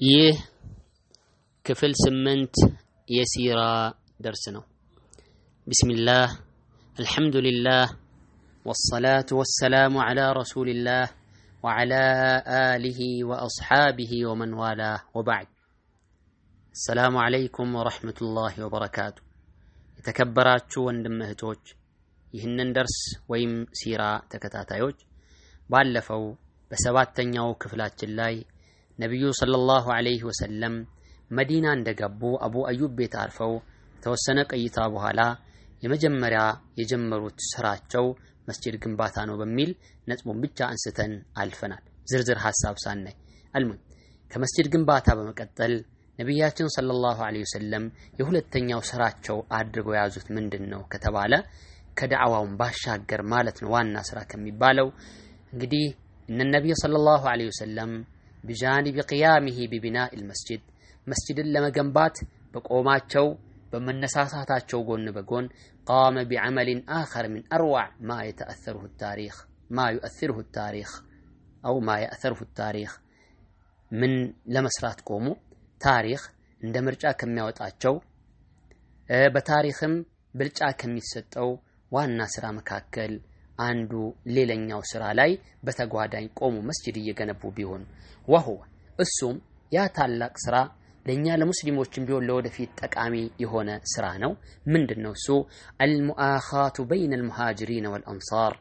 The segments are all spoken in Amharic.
ይህ ክፍል ስምንት የሲራ ደርስ ነው። ቢስሚላህ አልሐምዱሊላህ ወሰላቱ ወሰላሙ ዓላ ረሱሊላህ ወዓላ አሊሂ ወአስሓቢሂ ወመን ዋላህ ወባዕድ። አሰላሙ ዓለይኩም ወረሕመቱላሂ ወበረካቱ። የተከበራችሁ ወንድም እህቶች፣ ይህንን ደርስ ወይም ሲራ ተከታታዮች ባለፈው በሰባተኛው ክፍላችን ላይ ነቢዩ ሰለላሁ ዐለይሂ ወሰለም መዲና እንደገቡ አቡ አዩብ ቤት አርፈው የተወሰነ ቆይታ በኋላ የመጀመሪያ የጀመሩት ስራቸው መስጂድ ግንባታ ነው በሚል ነጥቡን ብቻ አንስተን አልፈናል፣ ዝርዝር ሀሳብ ሳናይ። አልሙን ከመስጂድ ግንባታ በመቀጠል ነቢያችን ሰለላሁ ዐለይሂ ወሰለም የሁለተኛው ስራቸው አድርገው የያዙት ምንድን ነው ከተባለ ከዳዕዋውን ባሻገር ማለት ነው ዋና ስራ ከሚባለው እንግዲህ إن النبي صلى الله عليه وسلم بجانب قيامه ببناء المسجد መስጂድን ለመገንባት በቆማቸው በመነሳሳታቸው ጎን በጎን قام بعمل آخر من أروع ما يتأثره التاريخ ما يؤثره التاريخ أو ما يأثره التاريخ ምን ለመስራት ቆሙ? ታሪክ እንደ ምርጫ ከሚያወጣቸው በታሪክም ብልጫ ከሚሰጠው ዋና ስራ መካከል አንዱ ሌላኛው ስራ ላይ በተጓዳኝ ቆሙ መስጂድ እየገነቡ ቢሆን ወሁወ እሱም ያ ታላቅ ስራ ለእኛ ለሙስሊሞችም ቢሆን ለወደፊት ጠቃሚ የሆነ ስራ ነው። ምንድን ነው እሱ? አልሙአኻቱ በይነ አልሙሃጅሪን ወልአንሳር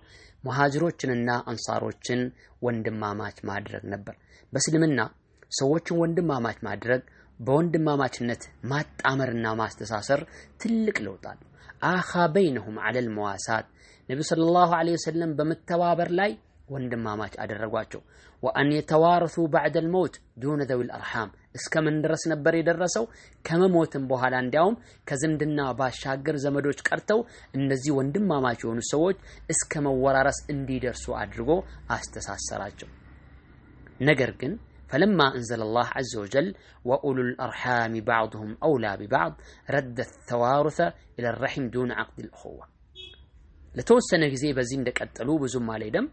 ሙሃጅሮችንና አንሳሮችን ወንድማማች ማድረግ ነበር። በእስልምና ሰዎችን ወንድማማች ማድረግ በወንድማማችነት ማጣመርና ማስተሳሰር ትልቅ አለው። አኻ በይነሁም ዐለል መዋሳት ነቢዩ ሰለላሁ ዐለይሂ ወሰለም በመተባበር ላይ ወንድማማች አደረጓቸው። ወአን የተዋረሱ ባዕደል መውት ዱነ ዘዊል አርሓም እስከ ምን ድረስ ነበር የደረሰው? ከመሞትም በኋላ እንዲያውም ከዝምድና ባሻገር ዘመዶች ቀርተው እነዚህ ወንድማማች የሆኑ ሰዎች እስከ መወራረስ እንዲደርሱ አድርጎ አስተሳሰራቸው። ነገር ግን ፈለማ አንዘለ ላህ ዐዘ ወጀል ወኡሉል አርሓሚ ባዕዱሁም አውላ ቢባዕድ ረደ ተዋሩሰ ኢለ ረሒም ዱነ ዐቅድ ልእኹዋ ለተወሰነ ጊዜ በዚህ እንደቀጠሉ ብዙም አልሄደም።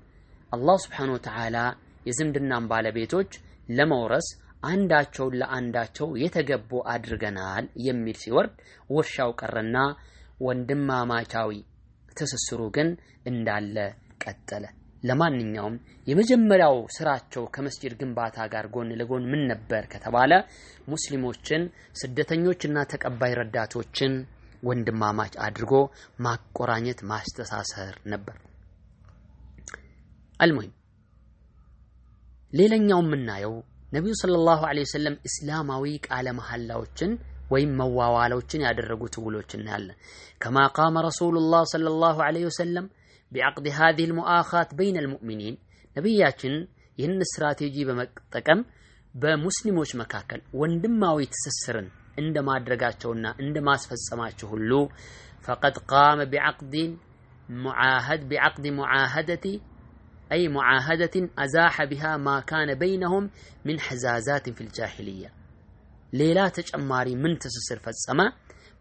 አላህ ስብሓነሁ ወተዓላ የዝምድናን ባለቤቶች ለመውረስ አንዳቸውን ለአንዳቸው የተገቡ አድርገናል የሚል ሲወርድ ውርሻው ቀረና ወንድማማቻዊ ትስስሩ ግን እንዳለ ቀጠለ። ለማንኛውም የመጀመሪያው ስራቸው ከመስጂድ ግንባታ ጋር ጎን ለጎን ምን ነበር ከተባለ ሙስሊሞችን ስደተኞችና ተቀባይ ረዳቶችን ወንድማማች አድርጎ ማቆራኘት ማስተሳሰር ነበር። አልሙሂም ሌላኛው የምናየው ነቢዩ ሰለላሁ ዐለይሂ ወሰለም እስላማዊ ቃለ መሐላዎችን ወይም መዋዋሎችን ያደረጉት ውሎች እናያለን። كما قام رسول الله صلى الله عليه وسلم بعقد هذه المؤاخاة بين المؤمنين ነቢያችን ይህን ስትራቴጂ በመጠቀም በሙስሊሞች መካከል ወንድማዊ ትስስርን እንደ ማድረጋቸውና እንደ ማስፈጸማቸው ሁሉ فقد قام بعقد معاهدة بعقد معاهدة أي معاهدة أزاح بها ما كان بينهم من حزازات في الجاهلية ሌላ ተጨማሪ ምን ትስስር ፈጸመ?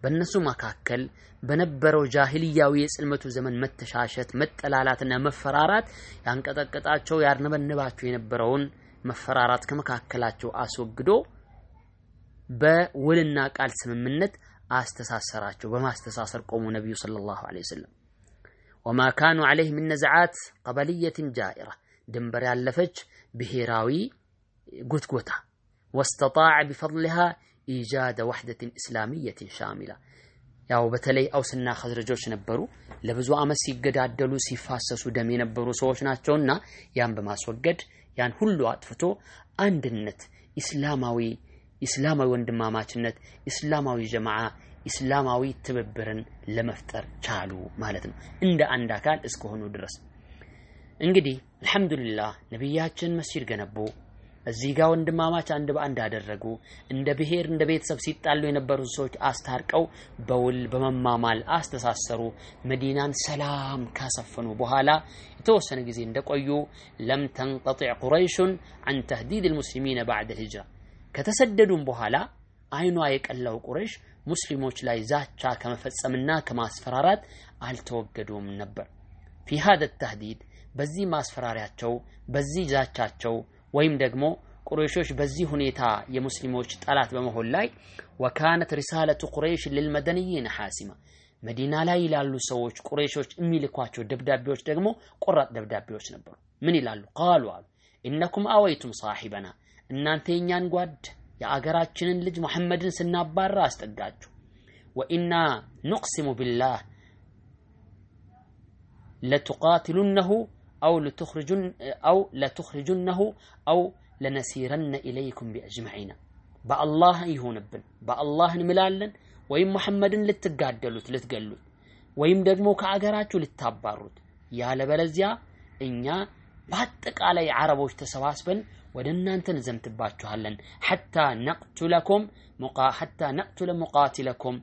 በእነሱ መካከል በነበረው ጃሂልያዊ የጽልመቱ ዘመን መተሻሸት፣ መጠላላትና መፈራራት ያንቀጠቀጣቸው ያርነበንባቸው የነበረውን መፈራራት ከመካከላቸው አስወግዶ በውልና ቃል ስምምነት አስተሳሰራቸው። በማስተሳሰር ቆሙ ነቢዩ ሰለላሁ ዐለይሂ ወሰለም። ወማ ካኑ ዐለይህ ምን ነዝዓት ቀበልየትን ጃኢራ ድንበር ያለፈች ብሔራዊ ጉትጎታ ወስተጣዐ ቢፈድሊሃ ኢጃደ ወሕደትን እስላሚየትን ሻሚላ ያው በተለይ አውስና ኸዝረጆች ነበሩ። ለብዙ ዓመት ሲገዳደሉ ሲፋሰሱ ደም የነበሩ ሰዎች ናቸውና ያን በማስወገድ ያን ሁሉ አጥፍቶ አንድነት ኢስላማዊ ኢስላማዊ ወንድማማችነት ኢስላማዊ ጀማዓ ኢስላማዊ ትብብርን ለመፍጠር ቻሉ ማለት ነው። እንደ አንድ አካል እስከሆኑ ድረስ እንግዲህ አልሐምዱሊላህ ነቢያችን መስጂድ ገነቡ። እዚህ ጋር ወንድማማች አንድ በአንድ አደረጉ። እንደ ብሔር እንደ ቤተሰብ ሲጣሉ የነበሩ ሰዎች አስታርቀው በውል በመማማል አስተሳሰሩ። መዲናን ሰላም ካሰፈኑ በኋላ የተወሰነ ጊዜ እንደቆዩ ለም ተንቀጢዕ ቁረይሹን አን ተህዲድ ልሙስሊሚነ ባዕደ ልሂጅራ ከተሰደዱም በኋላ አይኗ የቀላው ቁረይሽ ሙስሊሞች ላይ ዛቻ ከመፈጸምና ከማስፈራራት አልተወገዱም ነበር። ፊ ሀደ ተህዲድ በዚህ ማስፈራሪያቸው በዚህ ዛቻቸው ወይም ደግሞ ቁረይሾች በዚህ ሁኔታ የሙስሊሞች ጠላት በመሆን ላይ ወካነት ሪሳለቱ ቁረይሽ ልልመደንይን ሐሲማ መዲና ላይ ላሉ ሰዎች ቁረይሾች የሚልኳቸው ደብዳቤዎች ደግሞ ቆራጥ ደብዳቤዎች ነበሩ። ምን ይላሉ? ቃሉ አሉ ኢነኩም አወይቱም ሳሒበና እናንተ የእኛን ጓድ የአገራችንን ልጅ ሙሐመድን ስናባራ አስጠጋችሁ። ወኢና ኑቅሲሙ ቢላህ ለቱቃትሉነሁ አው ለቱኽሪጁነሁ አው ለነሲረነ ኢለይኩም ቢአጅመዒና። በአላህ ይሆንብን በአላህ እንምላለን። ወይም ሙሐመድን ልትጋደሉት ልትገሉት ወይም ደግሞ ከአገራችሁ ልታባሩት። ያለበለዚያ እኛ በአጠቃላይ አረቦች ተሰባስበን ወደ እናንተ እንዘምትባችኋለን። ሐታ ነቅቱለኩም ሐታ ነቅቱለ ሙቃቲለኩም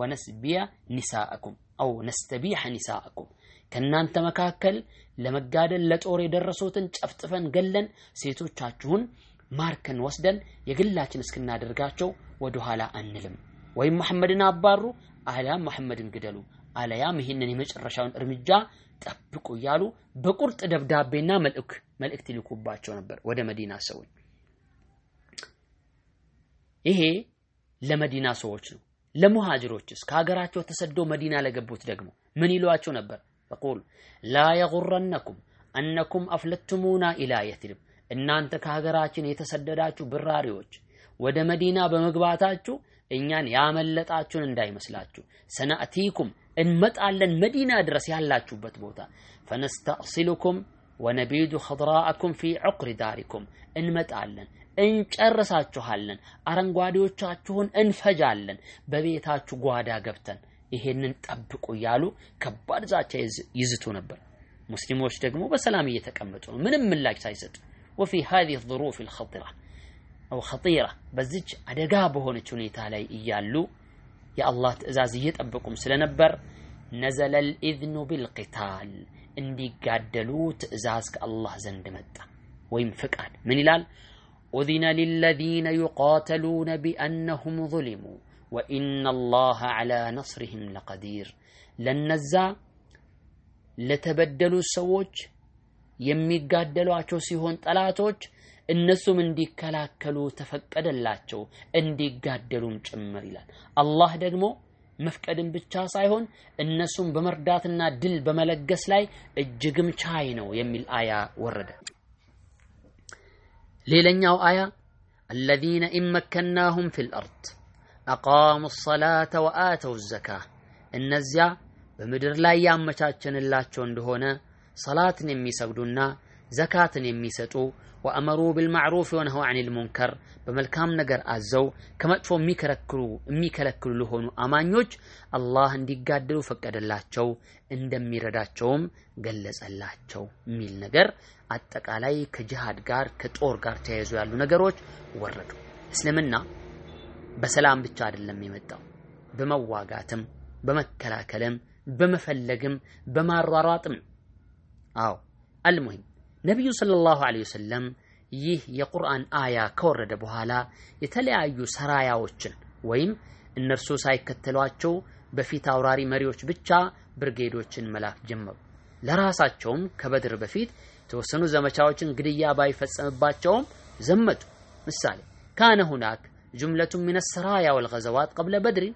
ወነስቢያ ኒሳአኩም አው ነስተቢሐ ኒሳአኩም። ከእናንተ መካከል ለመጋደል ለጦር የደረሱትን ጨፍጥፈን ገለን ሴቶቻችሁን ማርከን ወስደን የግላችን እስክናደርጋቸው ወደኋላ አንልም። ወይም መሐመድን አባሩ አሊያም መሐመድን ግደሉ። አለያም ይህንን የመጨረሻውን እርምጃ ጠብቁ እያሉ በቁርጥ ደብዳቤና መልእክት ይልኩባቸው ነበር ወደ መዲና ሰዎች። ይሄ ለመዲና ሰዎች ነው። ለሙሃጅሮችስ ከሀገራቸው ተሰደው መዲና ለገቡት ደግሞ ምን ይሏቸው ነበር? ተቁል ላ የጉረነኩም አነኩም አፍለትሙና ኢላ የትሪብ እናንተ ከሀገራችን የተሰደዳችሁ ብራሪዎች ወደ መዲና በመግባታችሁ እኛን ያመለጣችሁን እንዳይመስላችሁ። ሰናእቲኩም እንመጣለን መዲና ድረስ ያላችሁበት ቦታ ፈነስተእሲሉኩም ወነቢዱ ኸضራአኩም ፊ ዑቅሪ ዳሪኩም እንመጣለን እንጨርሳችኋለን አረንጓዴዎቻችሁን እንፈጃለን በቤታችሁ ጓዳ ገብተን ይሄንን ጠብቁ እያሉ ከባድ ዛቻ ይዝቱ ነበር ሙስሊሞች ደግሞ በሰላም እየተቀመጡ ነው ምንም ምላሽ ሳይሰጡ ወፊ هذه الظروف الخطره أو خطيره በዚች አደጋ በሆነች ሁኔታ ላይ እያሉ يا الله تزازية أبكم سلنبر. نزل الإذن بالقتال. اندي قادلو تزازك الله زندمت ويم فكان. من الال أذن للذين يقاتلون بأنهم ظلموا. وإن الله على نصرهم لقدير. لن نزا. لتبدلوا السووج يمي قادلو عشو سيهون تلاتوج እነሱም እንዲከላከሉ ተፈቀደላቸው እንዲጋደሉም ጭምር ይላል። አላህ ደግሞ መፍቀድን ብቻ ሳይሆን እነሱም በመርዳትና ድል በመለገስ ላይ እጅግም ቻይ ነው የሚል አያ ወረደ። ሌላኛው አያ አለዚነ ኢመከናሁም ፊል አርድ አቃሙ ሰላተ ወአተው ዘካ እነዚያ በምድር ላይ ያመቻቸንላቸው እንደሆነ ሰላትን የሚሰግዱና ዘካትን የሚሰጡ ወአመሩ ቢልማዕሩፍ ወነሀው ዐኒል ሙንከር በመልካም ነገር አዘው ከመጥፎ የሚከለክሉ የሚከለክሉ ለሆኑ አማኞች አላህ እንዲጋደሉ ፈቀደላቸው፣ እንደሚረዳቸውም ገለጸላቸው የሚል ነገር አጠቃላይ ከጅሃድ ጋር ከጦር ጋር ተያይዞ ያሉ ነገሮች ወረዱ። እስልምና በሰላም ብቻ አይደለም የመጣው፣ በመዋጋትም በመከላከልም በመፈለግም በማሯሯጥም አዎ አልሙሂም ነቢዩ ሰለላሁ ዐለይሂ ወሰለም ይህ የቁርአን አያ ከወረደ በኋላ የተለያዩ ሰራያዎችን ወይም እነርሱ ሳይከተሏቸው በፊት አውራሪ መሪዎች ብቻ ብርጌዶችን መላክ ጀመሩ። ለራሳቸውም ከበድር በፊት የተወሰኑ ዘመቻዎችን ግድያ ባይፈጸምባቸውም ዘመቱ። ምሳሌ ካነ ሁናክ ጁምለቱ ሚነ ሰራያ ወልገዘዋት ቀብለ በድሪን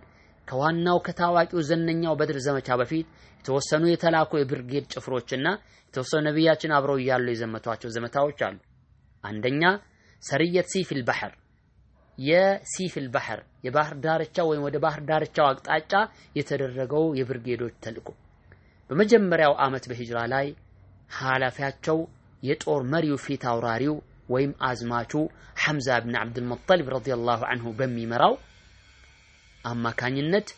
ከዋናው ከታዋቂው ዘነኛው በድር ዘመቻ በፊት የተወሰኑ የተላኩ የብርጌድ ጭፍሮችና የተወሰኑ ነቢያችን አብረው እያሉ የዘመቷቸው ዘመታዎች አሉ። አንደኛ ሰርየት ሲፊል ባህር የሲፊል ባህር የባህር ዳርቻ ወይም ወደ ባህር ዳርቻው አቅጣጫ የተደረገው የብርጌዶች ተልእኮ በመጀመሪያው ዓመት በሂጅራ ላይ ኃላፊያቸው የጦር መሪው ፊት አውራሪው ወይም አዝማቹ ሐምዛ ብን ዓብድልሙጠሊብ ረዲየላሁ አንሁ በሚመራው አማካኝነት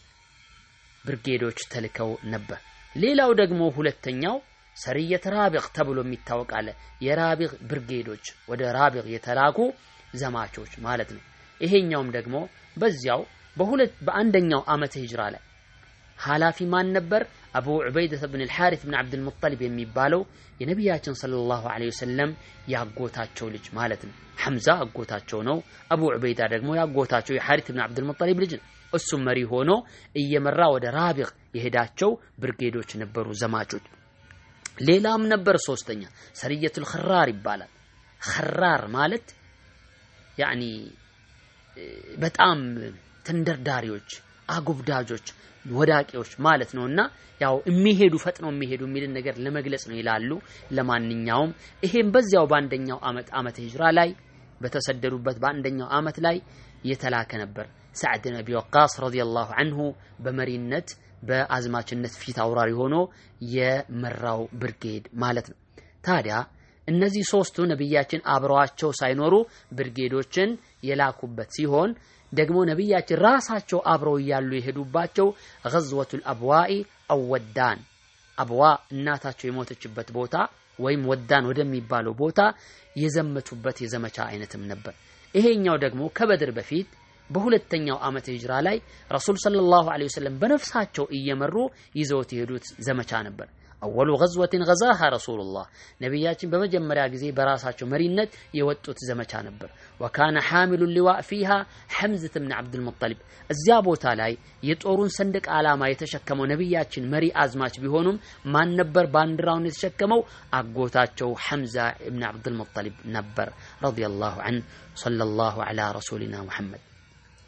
ብርጌዶች ተልከው ነበር። ሌላው ደግሞ ሁለተኛው ሰርየት ራቢቅ ተብሎ የሚታወቅ አለ። የራቢቅ ብርጌዶች ወደ ራቢቅ የተላኩ ዘማቾች ማለት ነው። ይሄኛውም ደግሞ በዚያው በሁለት በአንደኛው ዓመተ ሂጅራ ላይ ኃላፊ ማን ነበር? አቡ ዑበይደተ ብን አልሓሪት ብን ዓብድልሙጠሊብ የሚባለው የነቢያችን ሰለላሁ ዐለይሂ ወሰለም ያጎታቸው ልጅ ማለት ነው። ሐምዛ አጎታቸው ነው። አቡ ዑበይዳ ደግሞ ያጎታቸው የሓሪት ብን ዓብድልሙጠሊብ ልጅ ነው። እሱም መሪ ሆኖ እየመራ ወደ ራቢቅ የሄዳቸው ብርጌዶች ነበሩ ዘማቾች። ሌላም ነበር ሶስተኛ ሰርየቱል ኸራር ይባላል። ኸራር ማለት ያኒ በጣም ተንደርዳሪዎች፣ አጉብዳጆች፣ ወዳቂዎች ማለት ነው እና ያው የሚሄዱ ፈጥነው የሚሄዱ የሚልን ነገር ለመግለጽ ነው ይላሉ። ለማንኛውም ይሄም በዚያው በአንደኛው ዓመት ዓመተ ሂጅራ ላይ በተሰደዱበት በአንደኛው ዓመት ላይ የተላከ ነበር። ሰዕድ ብን አቢ ወቃስ ረዲየላሁ አንሁ በመሪነት በአዝማችነት ፊት አውራሪ ሆኖ የመራው ብርጌድ ማለት ነው። ታዲያ እነዚህ ሶስቱ ነቢያችን አብረዋቸው ሳይኖሩ ብርጌዶችን የላኩበት ሲሆን ደግሞ ነቢያችን ራሳቸው አብረው እያሉ የሄዱባቸው ገዝወቱል አብዋኢ አው ወዳን አብዋ እናታቸው የሞተችበት ቦታ ወይም ወዳን ወደሚባለው ቦታ የዘመቱበት የዘመቻ አይነትም ነበር። ይሄኛው ደግሞ ከበድር በፊት በሁለተኛው ዓመተ ሂጅራ ላይ ረሱል ሰለላሁ ዐለይሂ ወሰለም በነፍሳቸው እየመሩ ይዘውት የሄዱት ዘመቻ ነበር። አወሉ ገዝወትን ገዛሃ ረሱሉላህ ነቢያችን በመጀመሪያ ጊዜ በራሳቸው መሪነት የወጡት ዘመቻ ነበር። ወካነ ሐሚሉ ሊዋእ ፊሃ ሐምዘት ብን ዓብዱልሙጠሊብ እዚያ ቦታ ላይ የጦሩን ሰንደቅ ዓላማ የተሸከመው ነቢያችን መሪ አዝማች ቢሆኑም ማን ነበር ባንዲራውን የተሸከመው? አጎታቸው ሐምዛ ብን ዓብዱልሙጠሊብ ነበር ረዲየላሁ ዐንሁ ሰለላሁ ዐላ ረሱሊና ሙሐመድ።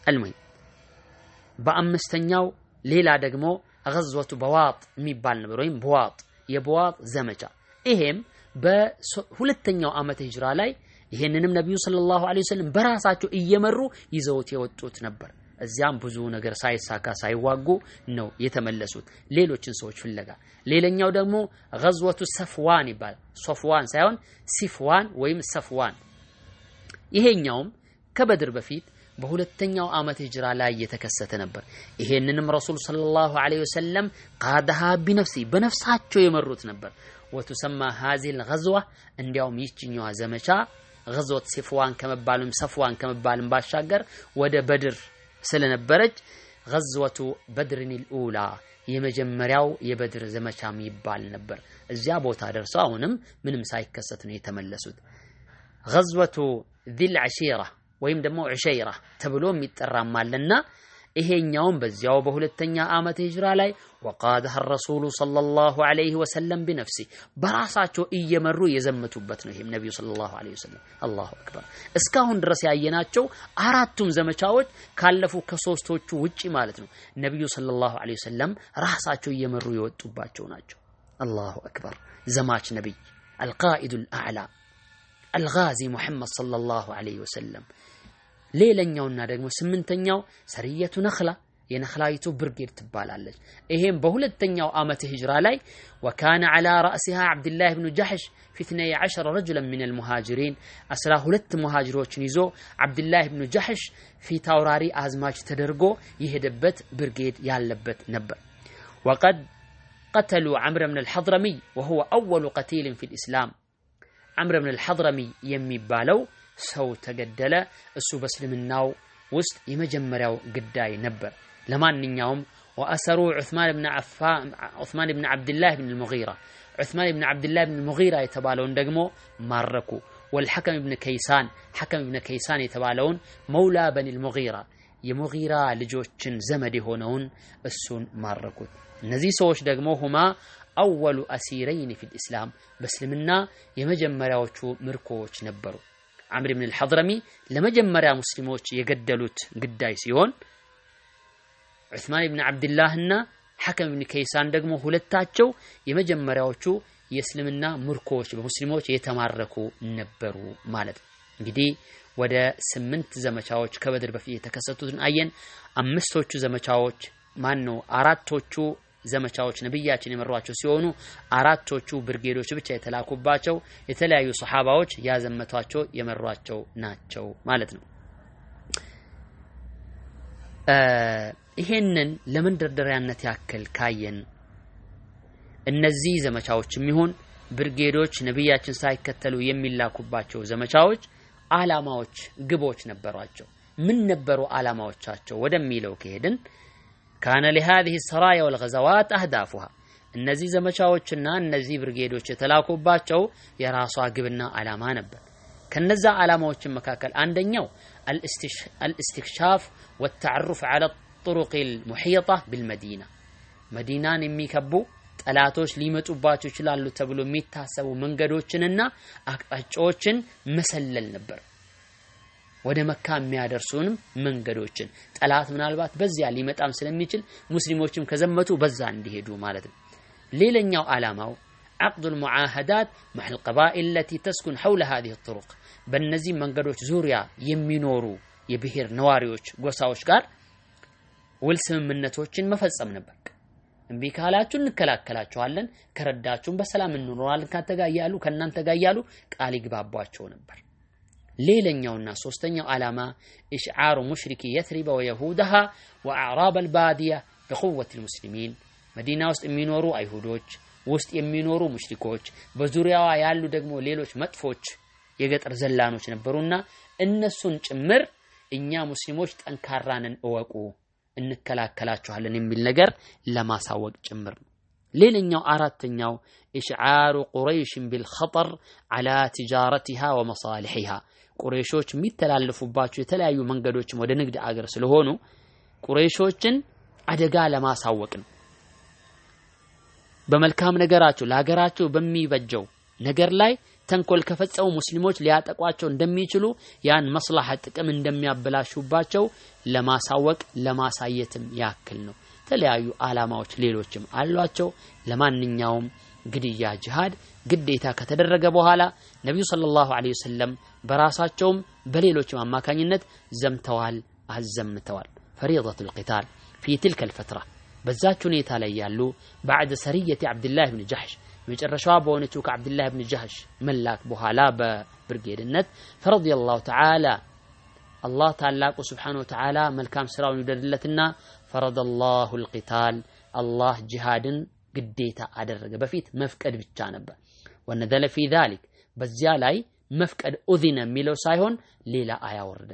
አልሙሂም በአምስተኛው ሌላ ደግሞ ገዝወቱ በዋጥ የሚባል ነበር፣ ወይም በዋጥ የበዋጥ ዘመቻ። ይሄም በሁለተኛው ዓመተ ሂጅራ ላይ ይሄንንም ነቢዩ ሰለላሁ ዐለይሂ ወሰለም በራሳቸው እየመሩ ይዘውት የወጡት ነበር። እዚያም ብዙ ነገር ሳይሳካ ሳይዋጉ ነው የተመለሱት ሌሎችን ሰዎች ፍለጋ። ሌላኛው ደግሞ ገዝወቱ ሰፍዋን ይባላል። ሶፍዋን ሳይሆን ሲፍዋን ወይም ሰፍዋን። ይሄኛውም ከበድር በፊት በሁለተኛው ዓመት ሂጅራ ላይ የተከሰተ ነበር። ይሄንንም ረሱል ሰለላሁ ዐለይሂ ወሰለም ቃደሃ ቢነፍሲ በነፍሳቸው የመሩት ነበር። ወቱሰማ ሃዚል ገዝዋ እንዲያውም ይችኛዋ ዘመቻ ገዝወት ሲፍዋን ከመባልም ሰፍዋን ከመባልም ባሻገር ወደ በድር ስለነበረች ገዝወቱ በድርን ልኡላ የመጀመሪያው የበድር ዘመቻም ይባል ነበር። እዚያ ቦታ ደርሰው አሁንም ምንም ሳይከሰት ነው የተመለሱት። ገዝወቱ ዚል ዐሺራ ወይም ደግሞ ዑሸይራ ተብሎ የሚጠራም አለና ይሄኛውም በዚያው በሁለተኛ ዓመት ሂጅራ ላይ ወቃደህ ረሱሉ ሰለላሁ ዐለይሂ ወሰለም ቢነፍሲ በራሳቸው እየመሩ የዘመቱበት ነው። ይሄም ነቢዩ ሰለላሁ ዐለይሂ ወሰለም አላሁ አክበር። እስካሁን ድረስ ያየናቸው አራቱም ዘመቻዎች ካለፉ ከሶስቶቹ ውጪ ማለት ነው ነቢዩ ሰለላሁ ዐለይሂ ወሰለም ራሳቸው እየመሩ የወጡባቸው ናቸው። አላሁ አክበር። ዘማች ነቢይ አልቃኢዱል አዕላ አልጋዚ ሙሐመድ ሰለላሁ ዐለይሂ ወሰለም። ሌላኛውና ደግሞ ስምንተኛው ሰሪየቱ ነኽላ የነኽላይቱ ብርጌድ ትባላለች። ይሄም በሁለተኛው ዓመተ ሂጅራ ላይ ወካነ ዐላ ረእሲሃ ዓብድላህ ብኑ ጃሕሽ ፊትነይ ዐሸረ ረጁለን ሚነል ሙሃጅሪን አስራ ሁለት ሙሃጅሮችን ይዞ ዓብድላህ ብኑ ጃሕሽ ፊት አውራሪ አዝማች ተደርጎ የሄደበት ብርጌድ ያለበት ነበር። ወቀድ ቀተሉ ዐምር ብን አልሐድረሚይ ወሁወ አወሉ ቀቲልን ፊል ኢስላም ዐምር ብን አልሐድረሚ የሚባለው ሰው ተገደለ። እሱ በእስልምናው ውስጥ የመጀመሪያው ግዳይ ነበር። ለማንኛውም ወአሰሩ ዑስማን ብን አፋን ዑስማን ብን ዓብድላህ ብን አልሙጊራ ዑስማን ብን ዓብድላህ ብን አልሙጊራ የተባለውን ደግሞ ማረኩ። ወልሐከም ብን ከይሳን ሐከም ብን ከይሳን የተባለውን መውላ በኒ አልሙጊራ የሙጊራ ልጆችን ዘመድ የሆነውን እሱን ማረኩት። እነዚህ ሰዎች ደግሞ ሁማ አወሉ አሲረይን ፊል ኢስላም በእስልምና የመጀመሪያዎቹ ምርኮዎች ነበሩ። አምር ብን አልሐድረሚ ለመጀመሪያ ሙስሊሞች የገደሉት ግዳይ ሲሆን ዑስማን ብን ዓብድላህና ሐከም ብን ከይሳን ደግሞ ሁለታቸው የመጀመሪያዎቹ የእስልምና ምርኮዎች በሙስሊሞች የተማረኩ ነበሩ ማለት ነው። እንግዲህ ወደ ስምንት ዘመቻዎች ከበድር በፊት የተከሰቱትን አየን። አምስቶቹ ዘመቻዎች ማን ነው? አራቶቹ ዘመቻዎች ነብያችን የመሯቸው ሲሆኑ አራቶቹ ብርጌዶች ብቻ የተላኩባቸው የተለያዩ ሰሓባዎች ያዘመቷቸው የመሯቸው ናቸው ማለት ነው። ይሄንን ለመንደርደሪያነት ያክል ካየን እነዚህ ዘመቻዎችም ይሁን ብርጌዶች ነቢያችን ሳይከተሉ የሚላኩባቸው ዘመቻዎች አላማዎች፣ ግቦች ነበሯቸው። ምን ነበሩ አላማዎቻቸው ወደሚለው ከሄድን ካነ ሊሃዚህ ሰራያ ወልገዛዋት አህዳፉሃ እነዚህ ዘመቻዎችና እነዚህ ብርጌዶች የተላኩባቸው የራሷ ግብና አላማ ነበር። ከነዛ አላማዎችን መካከል አንደኛው አልእስትክሻፍ ወተዓሩፍ ዐለ ጡሩቅ ልሙሒጣ ብልመዲና መዲናን የሚከቡ ጠላቶች ሊመጡባቸው ይችላሉ ተብሎ የሚታሰቡ መንገዶችንና አቅጣጫዎችን መሰለል ነበር። ወደ መካ የሚያደርሱንም መንገዶችን ጠላት ምናልባት በዚያ ሊመጣም ስለሚችል ሙስሊሞችም ከዘመቱ በዛ እንዲሄዱ ማለት ነው። ሌላኛው ዓላማው ዓቅዱል ሙዓሃዳት መዐል ቀባኢል ለቲ ተስኩን ሐውለ ሃዚሂ ጥሩቅ በእነዚህ መንገዶች ዙሪያ የሚኖሩ የብሔር ነዋሪዎች ጎሳዎች ጋር ውል ስምምነቶችን መፈጸም ነበር። እምቢ ካላችሁ እንከላከላችኋለን፣ ከረዳችሁም በሰላም እንኖራለን ካንተ ጋር እያሉ ከእናንተ ጋር እያሉ ቃል ይግባቧቸው ነበር። ሌላኛውና ሶስተኛው ዓላማ ኢሽዓሩ ሙሽሪኪ የትሪበ ወየሁደሃ ወአዕራብ አልባዲያ በቁወት ልሙስሊሚን መዲና ውስጥ የሚኖሩ አይሁዶች፣ ውስጥ የሚኖሩ ሙሽሪኮች፣ በዙሪያዋ ያሉ ደግሞ ሌሎች መጥፎች የገጠር ዘላኖች ነበሩና እነሱን ጭምር እኛ ሙስሊሞች ጠንካራንን እወቁ እንከላከላችኋለን የሚል ነገር ለማሳወቅ ጭምር ነው። ሌላኛው አራተኛው ኢሽዓሩ ቁረይሽን ቢልኸጠር ዓላ ቲጃረቲሃ ወመሳሊሒሃ ቁረይሾች የሚተላለፉባቸው የተለያዩ መንገዶችም ወደ ንግድ አገር ስለሆኑ ቁረይሾችን አደጋ ለማሳወቅ ነው። በመልካም ነገራቸው ለሀገራቸው በሚበጀው ነገር ላይ ተንኮል ከፈጸሙ ሙስሊሞች ሊያጠቋቸው እንደሚችሉ ያን መስላሐ ጥቅም እንደሚያበላሹባቸው ለማሳወቅ ለማሳየትም ያክል ነው። የተለያዩ ዓላማዎች ሌሎችም አሏቸው። ለማንኛውም ግድያ ጅሃድ ግዴታ ከተደረገ በኋላ ነቢዩ ሰለላሁ ዐለይሂ ወሰለም በራሳቸውም በሌሎችም አማካኝነት ዘምተዋል፣ አዘምተዋል። ፈሪደቱል ቂታል ፊ ትልከ ልፈትራ በዛች ሁኔታ ላይ ያሉ ባዕደ ሰሪየቲ ዓብድላህ ብን ጃሕሽ የመጨረሻዋ በሆነችው ከዓብድላህ ብን ጃህሽ መላክ በኋላ በብርጌድነት ፈረዲየላሁ ተዓላ አላህ ታላቁ ስብሓነሁ ወተዓላ መልካም ስራውን ይውደድለትና ፈረደላሁ ልቂታል አላህ ጅሃድን ግዴታ አደረገ። በፊት መፍቀድ ብቻ ነበር። ወነዘለ ፊ ዛሊክ በዚያ ላይ መፍቀድ ኡዚነ የሚለው ሳይሆን ሌላ አያ ወረደ።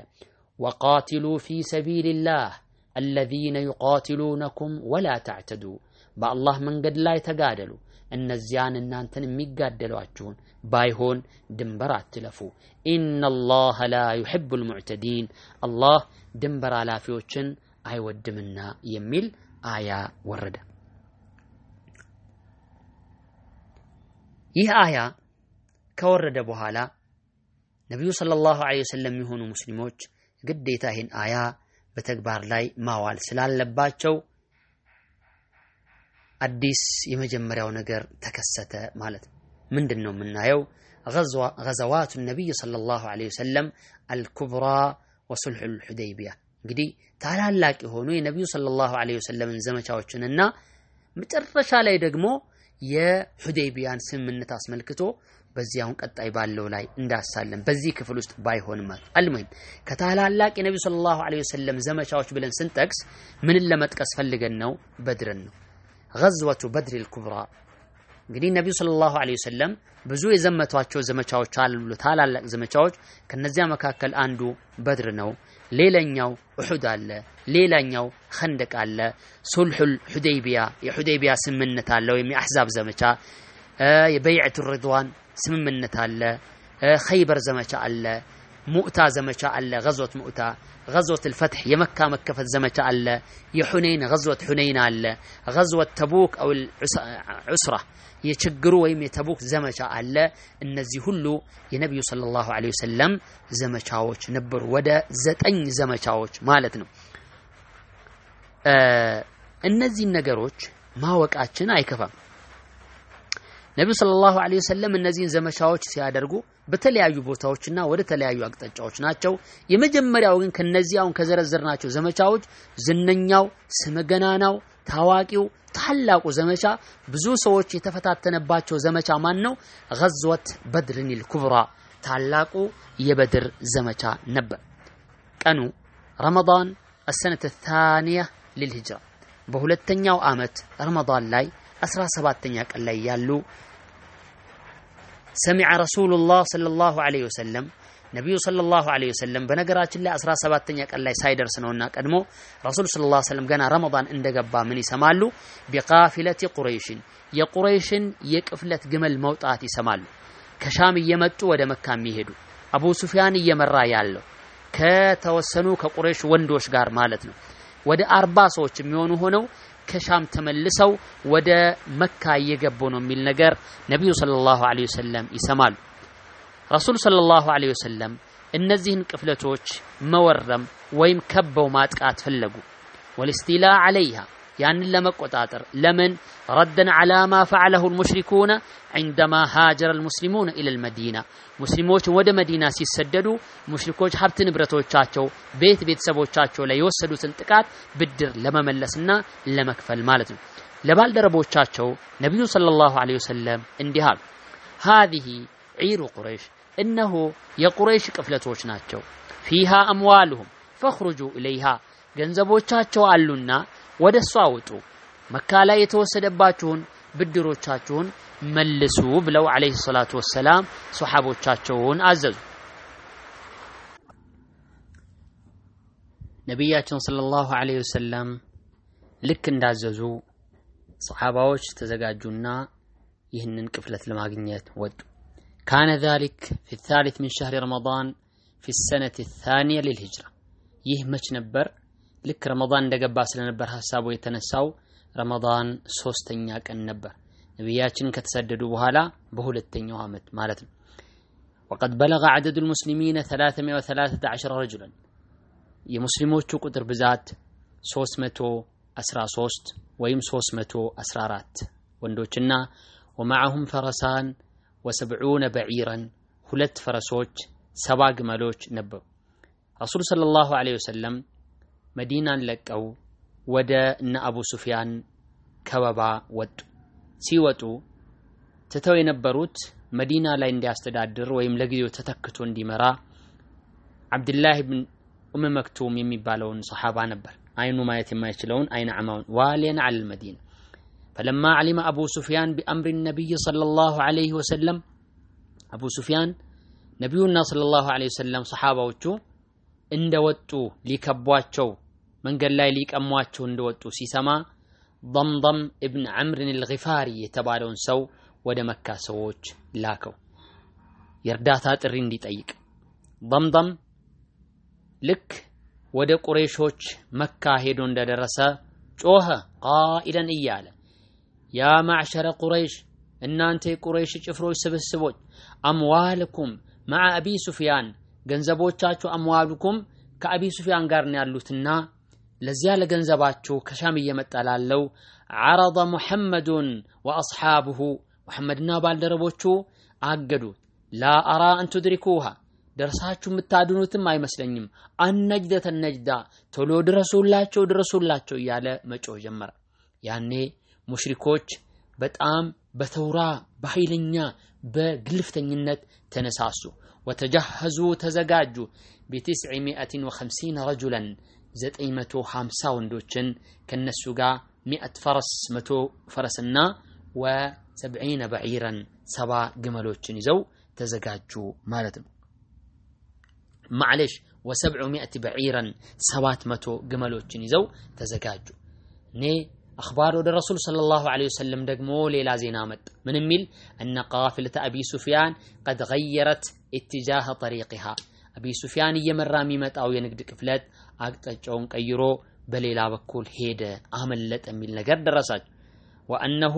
ወቃቲሉ ፊ ሰቢልላህ አለዚነ ዩቃቲሉነኩም ወላ ተዕተዱ በአላህ መንገድ ላይ ተጋደሉ እነዚያን እናንተን የሚጋደሏችሁን ባይሆን ድንበር አትለፉ። ኢነላህ ላ ዩሒቡል ሙዕተዲን አላህ ድንበር አላፊዎችን አይወድምና የሚል አያ ወረደ። ይህ አያ ከወረደ በኋላ ነቢዩ ሰለላሁ ዐለይሂ ወሰለም የሚሆኑ ሙስሊሞች ግዴታ ይህን አያ በተግባር ላይ ማዋል ስላለባቸው አዲስ የመጀመሪያው ነገር ተከሰተ ማለት ነው። ምንድን ነው የምናየው? ገዘዋቱ ነቢይ ሰለላሁ ዐለይሂ ወሰለም አልኩብራ ወሱልሑል ሑደይቢያ። እንግዲህ ታላላቅ የሆኑ የነቢዩ ሰለላሁ ዐለይሂ ወሰለምን ዘመቻዎችንና መጨረሻ ላይ ደግሞ የሑደይቢያን ስምምነት አስመልክቶ በዚህ አሁን ቀጣይ ባለው ላይ እንዳሳለን በዚህ ክፍል ውስጥ ባይሆንም አልሙሂም ከታላላቅ የነቢዩ ሰለላሁ ዐለይሂ ወሰለም ዘመቻዎች ብለን ስንጠቅስ ምንን ለመጥቀስ ፈልገን ነው? በድርን ነው። ገዝወቱ በድሪል ኩብራ እንግዲህ ነቢዩ ሰለላሁ ዐለይሂ ወሰለም ብዙ የዘመቷቸው ዘመቻዎች አሉ፣ ታላላቅ ዘመቻዎች። ከነዚያ መካከል አንዱ በድር ነው። ሌላኛው ኡሑድ አለ፣ ሌላኛው ኸንደቅ አለ፣ ሱልሑል ሑደይቢያ የሑደይቢያ ስምምነት አለ ወይም የአሕዛብ ዘመቻ፣ የበይዕቱ ሪድዋን ስምምነት አለ፣ ኸይበር ዘመቻ አለ፣ ሙእታ ዘመቻ አለ፣ ገዝወት ሙእታ ገዝወት ልፈትሕ የመካ መከፈት ዘመቻ አለ። የሑነይን ገዝወት ሑነይን አለ። ገዝወት ተቡክ አው ዑስራ የችግሩ ወይም የተቡክ ዘመቻ አለ። እነዚህ ሁሉ የነቢዩ ሰለላሁ ዐለይሂ ወሰለም ዘመቻዎች ነበሩ። ወደ ዘጠኝ ዘመቻዎች ማለት ነው። እነዚህን ነገሮች ማወቃችን አይከፋም። ነቢዩ ሰለላሁ ዐለይሂ ወሰለም እነዚህን ዘመቻዎች ሲያደርጉ በተለያዩ ቦታዎችና ወደ ተለያዩ አቅጣጫዎች ናቸው። የመጀመሪያው ግን ከነዚህ አሁን ከዘረዘርናቸው ዘመቻዎች ዝነኛው፣ ስመገናናው፣ ታዋቂው ታላቁ ዘመቻ ብዙ ሰዎች የተፈታተነባቸው ዘመቻ ማን ነው? ገዝወት በድርኒል ኩብራ ታላቁ የበድር ዘመቻ ነበር። ቀኑ ረመዳን አሰነተ ታንያ ሊልሂጅራ በሁለተኛው ዓመት ረመዳን ላይ አስራ ሰባተኛ ቀን ላይ ያሉ ሰሚዐ ረሱሉላህ ሰለላሁ ዐለይሂ ወሰለም ነቢዩ ሰለላሁ ዐለይሂ ወሰለም በነገራችን ላይ አስራ ሰባተኛ ቀን ላይ ሳይደርስ ነውና ቀድሞ ረሱል ሰለላሁ ዐለይሂ ወሰለም ገና ረመዳን እንደገባ ምን ይሰማሉ? ቢቃፊለቲ ቁረይሽን የቁረይሽን የቅፍለት ግመል መውጣት ይሰማሉ። ከሻም እየመጡ ወደ መካ የሚሄዱ አቡ ሱፊያን እየመራ ያለው ከተወሰኑ ከቁረይሽ ወንዶች ጋር ማለት ነው። ወደ አርባ ሰዎች የሚሆኑ ሆነው ከሻም ተመልሰው ወደ መካ እየገቡ ነው የሚል ነገር ነቢዩ ሰለላሁ ዐለይሂ ወሰለም ይሰማሉ። ረሱል ሰለላሁ ዐለይሂ ወሰለም እነዚህን ቅፍለቶች መወረም ወይም ከበው ማጥቃት ፈለጉ። ወልስቲላ ዐለይሃ ያንን ለመቆጣጠር ለምን ረደን ዐላ ማ ፈዐለሁ ልሙሽሪኩነ ዐንደማ ሃጀረ ልሙስሊሙነ ኢለል መዲና ሙስሊሞች ወደ መዲና ሲሰደዱ ሙሽሪኮች ሀብት ንብረቶቻቸው፣ ቤት ቤተሰቦቻቸው ላይ የወሰዱትን ጥቃት ብድር ለመመለስና ለመክፈል ማለት ነው። ለባልደረቦቻቸው ነቢዩ ሰለላሁ ዐለይሂ ወሰለም እንዲህ አሉ። ሃዚህ ዒሩ ቁረይሽ እነሆ የቁረይሽ ቅፍለቶች ናቸው። ፊሃ አምዋሉሁም ፈኽሩጁ ኢለይሃ ገንዘቦቻቸው አሉና ወደ እሷ ውጡ፣ መካ ላይ የተወሰደባችሁን ብድሮቻችሁን መልሱ ብለው ዓለይሂ ሰላቱ ወሰላም ሶሓቦቻቸውን አዘዙ። ነቢያችን ሰለላሁ ዐለይሂ ወሰለም ልክ እንዳዘዙ ሰሓባዎች ተዘጋጁና ይህንን ቅፍለት ለማግኘት ወጡ። ካነ ዛሊክ ፊ ታሊት ሚን ሸህሪ ረመዳን ፊ ሰነት ታንያ ሊልሂጅራ ይህ መች ነበር? ልክ ረመዳን እንደገባ ስለነበር ሀሳቡ የተነሳው ረመዳን ሶስተኛ ቀን ነበር። ነቢያችን ከተሰደዱ በኋላ በሁለተኛው ዓመት ማለት ነው። ወቀድ በለገ ዐደዱ ልሙስሊሚነ 313 ረጁለን የሙስሊሞቹ ቁጥር ብዛት 313 ወይም 314 ወንዶችና ወማዐሁም ፈረሳን ወሰብዑነ በዒረን ሁለት ፈረሶች ሰባ ግመሎች ነበሩ። ረሱል ሰለላሁ ዐለይሂ ወሰለም መዲናን ለቀው ወደ እነ አቡ ሱፊያን ከበባ ወጡ። ሲወጡ ትተው የነበሩት መዲና ላይ እንዲያስተዳድር ወይም ለጊዜው ተተክቶ እንዲመራ አብድላህ ብን ኡም መክቱም የሚባለውን ሰሓባ ነበር። አይኑ ማየት የማይችለውን አይነ አማውን ዋሊያን አለ መዲና ፈለማ ዓሊመ አቡ ሱፊያን ቢአምሪ ነቢይ ሰለላሁ ዐለይሂ ወሰለም አቡ ሱፊያን ነቢዩና ሰለላሁ ዐለይሂ ወሰለም ሰሓባዎቹ እንደወጡ ሊከቧቸው መንገድ ላይ ሊቀሟቸው እንደወጡ ሲሰማ ضمضم ابن عمرو الغفاري የተባለውን ሰው ወደ መካ ሰዎች ላከው የእርዳታ ጥሪ እንዲጠይቅ። ضمضم ልክ ወደ ቁረይሾች መካ ሄዶ እንደደረሰ ጮኸ ቃኢለን እያለ ያ ማዕሸረ ቁረይሽ እናንተ የቁረይሽ ጭፍሮች ስብስቦች አምዋልኩም መዓ አቢ ሱፊያን ገንዘቦቻችሁ አምዋልኩም ከአቢ ሱፊያን ጋር ያሉትና ለዚያ ለገንዘባችሁ ከሻም እየመጣ ላለው ዓረض ሙሐመዱን ወአስሓብሁ ሙሐመድና ባልደረቦቹ አገዱት። ላ አራ አን ደርሳችሁ የምታድኑትም አይመስለኝም። አነጅደተ ነጅዳ ቶሎ ድረሱላቸው ድረሱላቸው እያለ መጮህ ጀመረ። ያኔ ሙሽሪኮች በጣም በተውራ በኃይለኛ በግልፍተኝነት ተነሳሱ። ወተጀሀዙ ተዘጋጁ ቢትስዕ ሚአትን ወኸምሲን ረጁለን ዘጠኝ መቶ ሀምሳ ወንዶችን ከነሱ ጋር ሚአት ፈረስ መቶ ፈረስና ወሰብዒነ በዒረን ሰባ ግመሎችን ይዘው ተዘጋጁ ማለት ነው። معليش وسبع مائة بعير ሰባት መቶ ግመሎችን ይዘው ተዘጋጁ። እኔ أخبار ወደ رسول صلى الله عليه وسلم ደግሞ ሌላ ዜና መጣ። ምን የሚል أن قافلة أبي سفيان قد غيرت اتجاه طريقها አቢ ሱፊያን እየመራ የሚመጣው የንግድ ቅፍለት አቅጣጫውን ቀይሮ በሌላ በኩል ሄደ፣ አመለጠ የሚል ነገር ደረሳቸው። ወአነሁ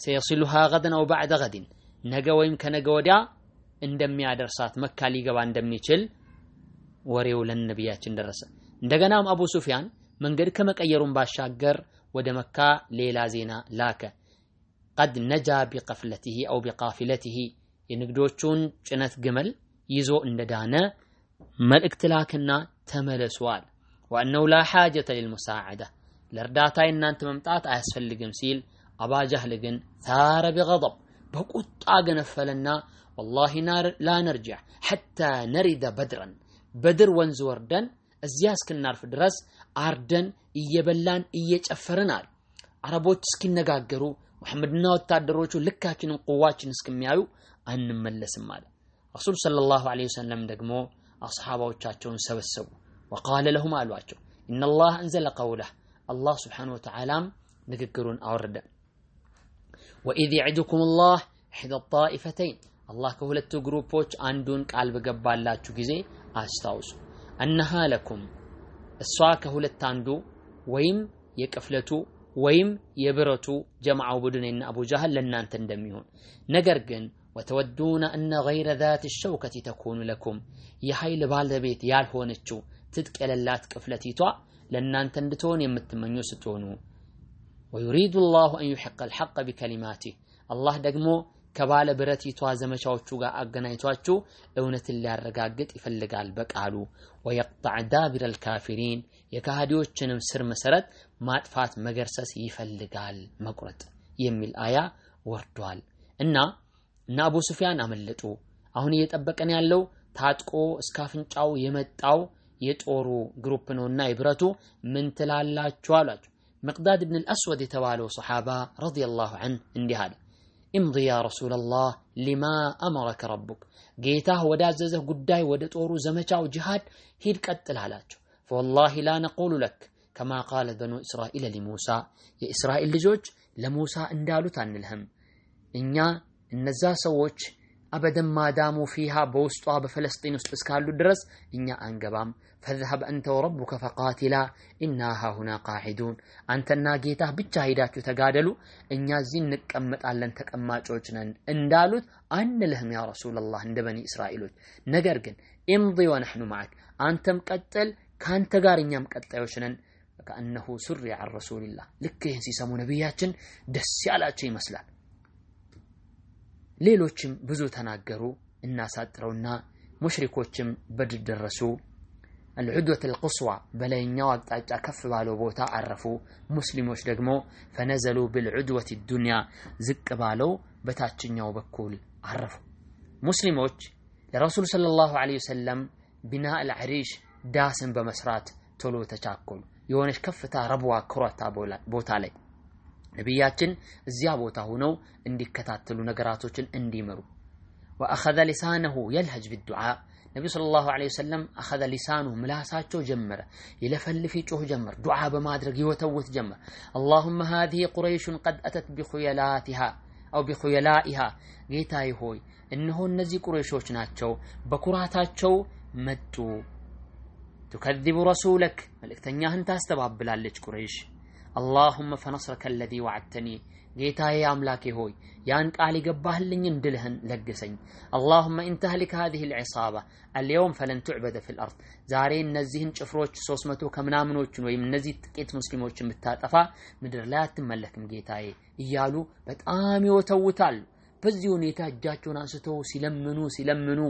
ሰየሲሉሃ ገደን አው ባዕደ ገድን ነገ ወይም ከነገ ወዲያ እንደሚያደርሳት መካ ሊገባ እንደሚችል ወሬው ለነቢያችን ደረሰ። እንደገናም አቡ ሱፊያን መንገድ ከመቀየሩን ባሻገር ወደ መካ ሌላ ዜና ላከ። ቀድ ነጃ ቢቀፍለትህ አው ቢቃፊለትህ የንግዶቹን ጭነት ግመል ይዞ እንደዳነ መልእክት ላክና ተመለሱዋል። ወአነው ላ ሓጀተ ሊልሙሳዓዳ ለእርዳታ የእናንተ መምጣት አያስፈልግም ሲል አባጃህል ግን ታረ ቢገضብ በቁጣ ገነፈለና ወላሂ ላ ነርጅዕ ሐታ ነሪደ በድረን በድር ወንዝ ወርደን እዚያ እስክናርፍ ድረስ አርደን እየበላን እየጨፈርን አረቦች እስኪነጋገሩ ሙሐመድና ወታደሮቹ ልካችንን ቁዋችን እስከሚያዩ አንመለስም አለ። ረሱል ሰለላሁ ዐለይሂ ወሰለም ደግሞ አስሓባዎቻቸውን ሰበሰቡ። ወቃለ ለሁም አሏቸው ኢነላህ አንዘለ ቀውለህ አላህ ስብሓነሁ ወተዓላም ንግግሩን አወረደ። ወኢዝ የዕድኩም ላህ ኢሕዳ ጣኢፈተይን አላህ ከሁለቱ ግሩፖች አንዱን ቃል በገባላችሁ ጊዜ አስታውሱ። አነሃ ለኩም እሷ ከሁለት አንዱ ወይም የቅፍለቱ ወይም የብረቱ ጀማዓው የነ አቡ ጃህል ለእናንተ እንደሚሆን ነገር ግን ወተወዱነ እነ ገይረ ዛት ሸውከቲ ተኩኑ ለኩም የኃይል ባለቤት ያልሆነችው ትጥቅ የሌላት ቅፍለቲቷ ለእናንተ እንድትሆን የምትመኙ ስትሆኑ ወዩሪዱ ላሁ አን ዩሕቀ ልሐቀ ቢከሊማቲህ አላህ ደግሞ ከባለ ብረቲቷ ዘመቻዎቹ ጋር አገናኝቷችሁ እውነትን ሊያረጋግጥ ይፈልጋል በቃሉ ወየቅጣዕ ዳቢረ ልካፊሪን የካሃዲዎችንም ስር መሰረት ማጥፋት መገርሰስ ይፈልጋል መቁረጥ የሚል አያ ወርዷል እና እና አቡ ሱፊያን አመለጡ። አሁን እየጠበቀን ያለው ታጥቆ እስከ አፍንጫው የመጣው የጦሩ ግሩፕ ነውና የብረቱ ምን ትላላችሁ አሏቸው። መቅዳድ ብን ልአስወድ የተባለው ሰሓባ ረዲየላሁ ዐንህ እንዲህ አለ። ኢምض ያ ረሱላላህ ሊማ አመረከ ረቡክ ጌታህ ወዳዘዘህ ጉዳይ ወደ ጦሩ ዘመቻው ጅሃድ ሂድ ቀጥል አላቸው። ፈወላሂ ላ ነቁሉ ለክ ከማ ቃለ በኑ እስራኤል ሊሙሳ የእስራኤል ልጆች ለሙሳ እንዳሉት አንልህም። እኛ እነዛ ሰዎች አበደን ማዳሙ ፊሃ በውስጧ በፈለስጢን ውስጥ እስካሉ ድረስ እኛ አንገባም። ፈዝሀብ አንተ ወረቡከ ፈቃቲላ ኢና ሃሁና ቃዒዱን አንተና ጌታህ ብቻ ሂዳችሁ ተጋደሉ እኛ እዚህ እንቀመጣለን ተቀማጮች ነን እንዳሉት አንልህም ያ ረሱላላህ እንደ በኒ እስራኤሎች። ነገር ግን ኢምض ወነሕኑ ማዕክ አንተም ቀጥል ከአንተ ጋር እኛም ቀጣዮች ነን። ከአነሁ ሱሪ ዐን ረሱልላህ ልክ ይህን ሲሰሙ ነቢያችን ደስ ያላቸው ይመስላል ሌሎችም ብዙ ተናገሩ እናሳጥረውና ሙሽሪኮችም በድል ደረሱ። አልዑድወት አልቁስዋ በላይኛው አቅጣጫ ከፍ ባለው ቦታ አረፉ። ሙስሊሞች ደግሞ ፈነዘሉ ብልዑድወት ዱንያ ዝቅ ባለው በታችኛው በኩል አረፉ። ሙስሊሞች ለረሱል ሰለላሁ ዐለይሂ ወሰለም ቢና አልዐሪሽ ዳስን በመስራት ቶሎ ተቻኮሉ። የሆነች ከፍታ ረብዋ ኩረታ ቦታ ላይ ነቢያችን እዚያ ቦታ ሆነው እንዲከታተሉ ነገራቶችን እንዲመሩ። ወአኸዘ ሊሳነሁ የልሀጅ ቢዱዓ። ነቢዩ ሰለላሁ ዐለይሂ ወሰለም አኸዘ ሊሳኑ ምላሳቸው ጀመረ ይለፈልፍ ይጮህ ጀመር ዱዓ በማድረግ ይወተውት ጀመር። اللهم هذه قريش قد أتت بخيلائها أو بخيلائها። ጌታዬ ሆይ እነሆ እነዚህ ቁረይሾች ናቸው በኩራታቸው መጡ። تكذب رسولك መልእክተኛህን ታስተባብላለች ቁረይሽ اللهم فنصرك الذي وعدتني ጌታዬ አምላኬ ሆይ ያን ቃል የገባህልኝን ድልህን ለግሰኝ። اللهم إن تهلك هذه العصابة اليوم فلن تعبد في الأرض ዛሬ እነዚህን ጭፍሮች ሶስት መቶ ከምናምኖችን ወይም እነዚህ ጥቂት ሙስሊሞችን ብታጠፋ ምድር ላይ አትመለክም ጌታዬ እያሉ በጣም ይወተውታሉ። በዚህ ሁኔታ እጃቸውን አንስተው ሲለምኑ ሲለምኑ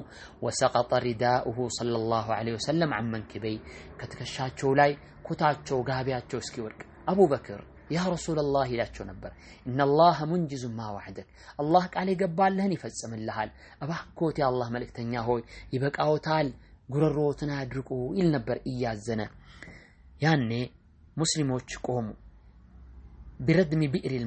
ወሰቀጠ ሪዳኡሁ ሰለላሁ ዐለይሂ ወሰለም አመንኪበይ ከትከሻቸው ላይ ኩታቸው ጋቢያቸው እስኪወድቅ አቡበክር ያ ረሱላላህ ይላቸው ነበር። ኢነላህ ሙንጅዙ ማ አላህ ቃል የገባልህን ይፈጽምልሃል። እባክዎት የአላህ መልእክተኛ ሆይ ይበቃዎታል ጉረሮትን አድርቁ ይል ነበር እያዘነ። ያኔ ሙስሊሞች ቆሙ። ቢረድሚ ቢዕሪል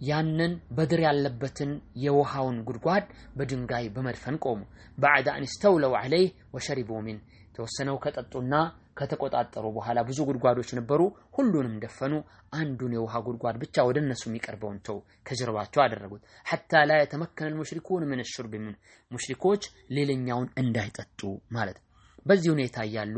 ያንን በድር ያለበትን የውሃውን ጉድጓድ በድንጋይ በመድፈን ቆሙ። ባዕድ አን ስተውለው ዐለይህ ወሸሪቡ ሚን ተወሰነው ከጠጡና ከተቆጣጠሩ በኋላ ብዙ ጉድጓዶች ነበሩ። ሁሉንም ደፈኑ። አንዱን የውሃ ጉድጓድ ብቻ ወደ እነሱ የሚቀርበውን ተው ከጀርባቸው አደረጉት። ሐታ ላ የተመከነ ልሙሽሪኩን ምን ሹርብ ምን ሙሽሪኮች ሌላኛውን እንዳይጠጡ ማለት። በዚህ ሁኔታ እያሉ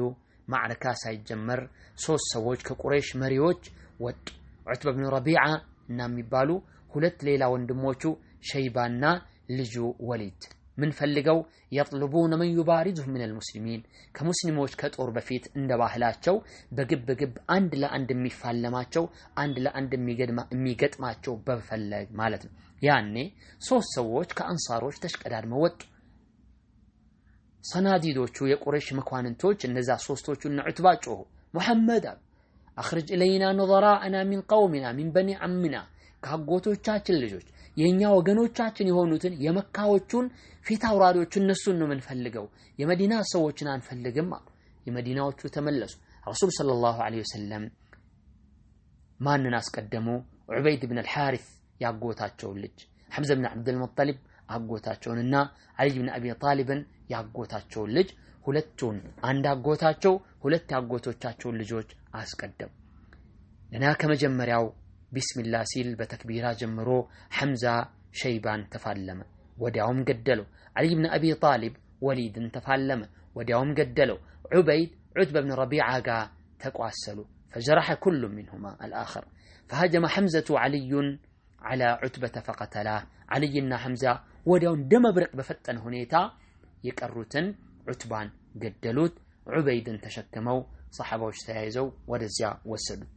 ማዕረካ ሳይጀመር ሶስት ሰዎች ከቁረይሽ መሪዎች ወጡ። ዑትበ ብን ረቢዓ እና የሚባሉ ሁለት ሌላ ወንድሞቹ ሸይባና ልጁ ወሊድ ምን ፈልገው? የጥልቡነ መን ዩባሪዙሁ ምን አልሙስሊሚን ከሙስሊሞች ከጦር በፊት እንደ ባህላቸው በግብ ግብ አንድ ለአንድ የሚፋለማቸው አንድ ለአንድ የሚገጥማቸው በፈለግ ማለት ነው። ያኔ ሶስት ሰዎች ከአንሳሮች ተሽቀዳድመው ወጡ። ሰናዲዶቹ የቁረሽ መኳንንቶች እነዛ ሶስቶቹ እነ ዑትባ ጮሁ ሙሐመድ አሉ ኢለይና ኑዘራአና ሚን ቀውሚና ሚን በኒ አምና ከአጎቶቻችን ልጆች የእኛ ወገኖቻችን የሆኑትን የመካዎቹን ፊት አውራሪዎች እነሱን ነው የምንፈልገው። የመዲና ሰዎችን አንፈልግም አሉ። የመዲናዎቹ ተመለሱ። ረሱል ሰለላሁ ዐለይሂ ወሰለም ማንን አስቀደሙ? ዑበይድ ብን አልሓሪስ ያጎታቸውን ልጅ ሐምዘ ብን ዓብድልሙጠሊብ አጎታቸውንና አልይ ብን አቢ ጣሊብን ያጎታቸውን ልጅ ሁለቱን አንድ አጎታቸው ሁለት ያጎቶቻቸውን ልጆች አስቀደሙ። ገና ከመጀመሪያው ቢስሚላ ሲል በተክቢራ ጀምሮ ሐምዛ ሸይባን ተፋለመ፣ ወዲያውም ገደለው። ዓሊ ብን አቢ ጣሊብ ወሊድን ተፋለመ፣ ወዲያውም ገደለው። ዑበይድ ዑትበ ብን ረቢዓ ጋር ተቋሰሉ። ፈጀረሐ ኩሉ ሚንሁማ አልአኸር ፈሀጀመ ሐምዘቱ ዓልዩን ዓላ ዑትበተ ፈቀተላ። ዓልይና ሐምዛ ወዲያውን ደመብረቅ በፈጠነ ሁኔታ የቀሩትን ዑትባን ገደሉት። ዑበይድን ተሸክመው ሰሓባዎች ተያይዘው ወደዚያ ወሰዱት።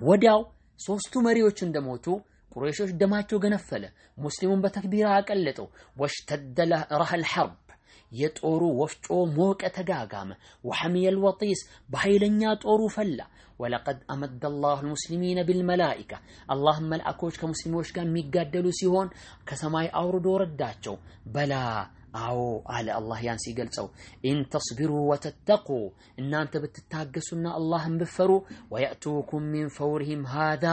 ወዲያው ሶስቱ መሪዎች እንደሞቱ ቁረይሾች ደማቸው ገነፈለ ሙስሊሙን በተክቢራ አቀለጠው ወሽተደ ረህል ሐርብ የጦሩ ወፍጮ ሞቀ ተጋጋመ ወሐሚየል ወጢስ በኃይለኛ ጦሩ ፈላ ወለቀድ አመደ ላሁ ልሙስሊሚነ ቢልመላኢካ አላህም መልአኮች ከሙስሊሞች ጋር የሚጋደሉ ሲሆን ከሰማይ አውርዶ ረዳቸው በላ አዎ አለ አላህ ያን ሲገልጸው። إن تصبروا وتتقوا እናንተ ብትታገሱና አላህን ብትፈሩ ويأتوكم من فورهم هذا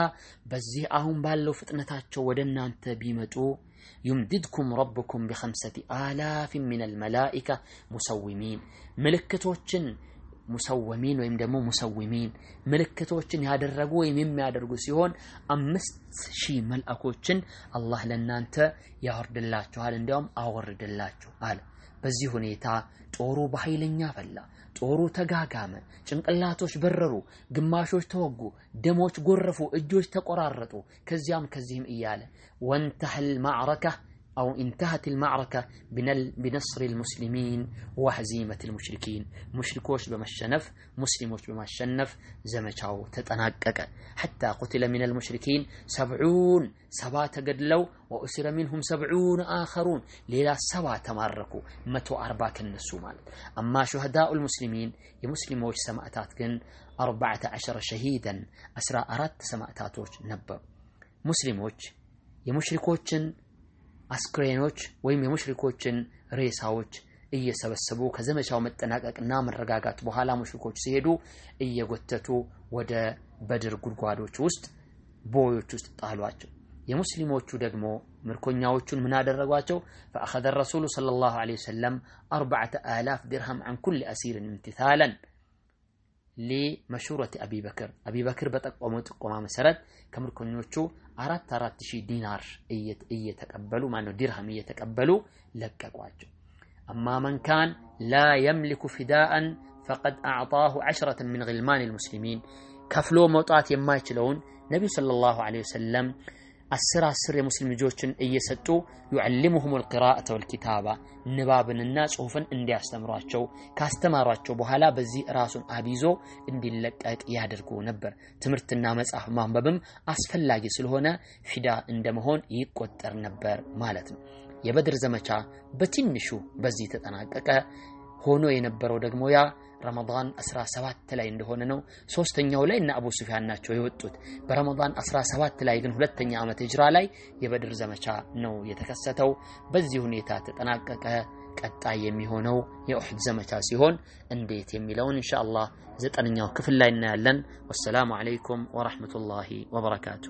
በዚህ አሁን ባለው ፍጥነታቸው ወደ እናንተ ቢመጡ يمددكم ربكم بخمسة آلاف من الملائكة مسوِّمين። ምልክቶችን مسوَّمين ወይም ደግሞ مسوِّمين ምልክቶችን ያደረጉ ወይም የሚያደርጉ ሲሆን አምስት ሺህ መልአኮችን አላህ ለእናንተ ያወርድላችኋል እንዲያውም አወርድላችሁ አለ። በዚህ ሁኔታ ጦሩ በኃይለኛ ፈላ ጦሩ ተጋጋመ ጭንቅላቶች በረሩ ግማሾች ተወጉ ደሞች ጎረፉ እጆች ተቆራረጡ ከዚያም ከዚህም እያለ ወንተህል ማዕረካ أو انتهت المعركة بنصر المسلمين وهزيمة المشركين مشركوش بمشنف مسلموش بمشنف زمچاو تتناقق حتى قتل من المشركين سبعون سبا تقدلوا وأسر منهم سبعون آخرون ليلا سبا تماركوا متو أربا كنسو مالت أما شهداء المسلمين يمسلموش سمأتات كن أربعة عشر شهيدا أسرى أرات سمأتاتوش نبا مسلموش የሙሽሪኮችን አስክሬኖች ወይም የሙሽሪኮችን ሬሳዎች እየሰበሰቡ ከዘመቻው መጠናቀቅና መረጋጋት በኋላ ሙሽሪኮች ሲሄዱ እየጎተቱ ወደ በድር ጉድጓዶች ውስጥ ቦዮች ውስጥ ጣሏቸው። የሙስሊሞቹ ደግሞ ምርኮኛዎቹን ምን አደረጓቸው? ፈአኸዘ ረሱሉ ሰለላሁ ዐለይሂ ወሰለም አርበዐተ አላፍ ድርሃም ዐን ኩል አሲርን እምትታለን ሊመሹረቲ አቢበክር አቢበክር በጠቆመው ጥቆማ መሰረት ከምርኮኞቹ አራት አራት ሺህ ዲናር እየተቀበሉ ማነው ዲርሃም እየተቀበሉ ለቀቋቸው። አማ መን ካን ላ የምሊኩ ፊዳአን ፈቀድ አዕጣሁ ዐሽረተን ሚን ግልማን ልሙስሊሚን ከፍሎ መውጣት የማይችለውን ነቢዩ ሰለላሁ ዐለይሂ ወሰለም አስር አስር የሙስሊም ልጆችን እየሰጡ ዩዕልሙሁም ልቅራአተ ወልኪታባ ንባብንና ጽሁፍን እንዲያስተምሯቸው ካስተማሯቸው በኋላ በዚህ ራሱን አቢዞ እንዲለቀቅ ያደርጉ ነበር። ትምህርትና መጽሐፍ ማንበብም አስፈላጊ ስለሆነ ፊዳ እንደመሆን ይቆጠር ነበር ማለት ነው። የበድር ዘመቻ በትንሹ በዚህ ተጠናቀቀ። ሆኖ የነበረው ደግሞ ያ ረመዳን 17 ላይ እንደሆነ ነው። ሶስተኛው ላይ እነ አቡ ሱፊያን ናቸው የወጡት። በረመዳን 17 ላይ ግን ሁለተኛ ዓመት ሂጅራ ላይ የበድር ዘመቻ ነው የተከሰተው። በዚህ ሁኔታ ተጠናቀቀ። ቀጣይ የሚሆነው የኡሕድ ዘመቻ ሲሆን እንዴት የሚለውን ኢንሻአላህ ዘጠነኛው ክፍል ላይ እናያለን። ወሰላሙ አለይኩም ወራህመቱላሂ ወበረካቱ።